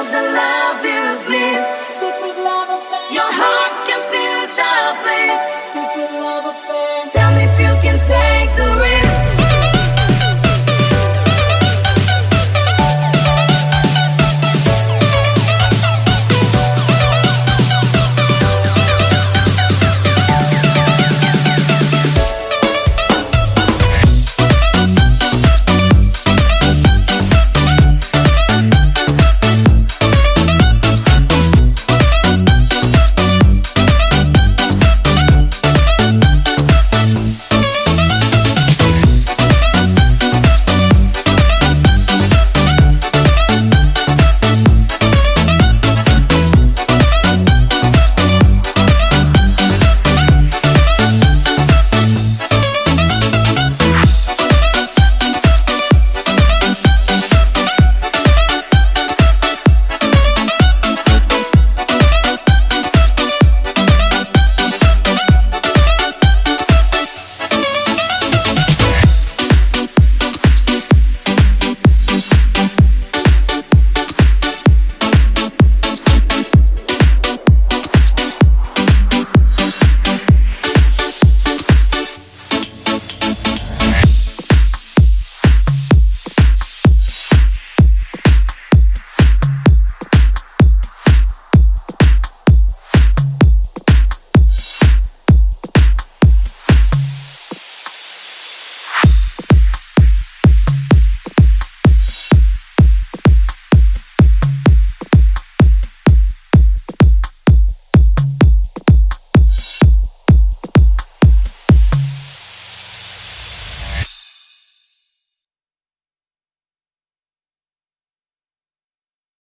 of the love you've missed.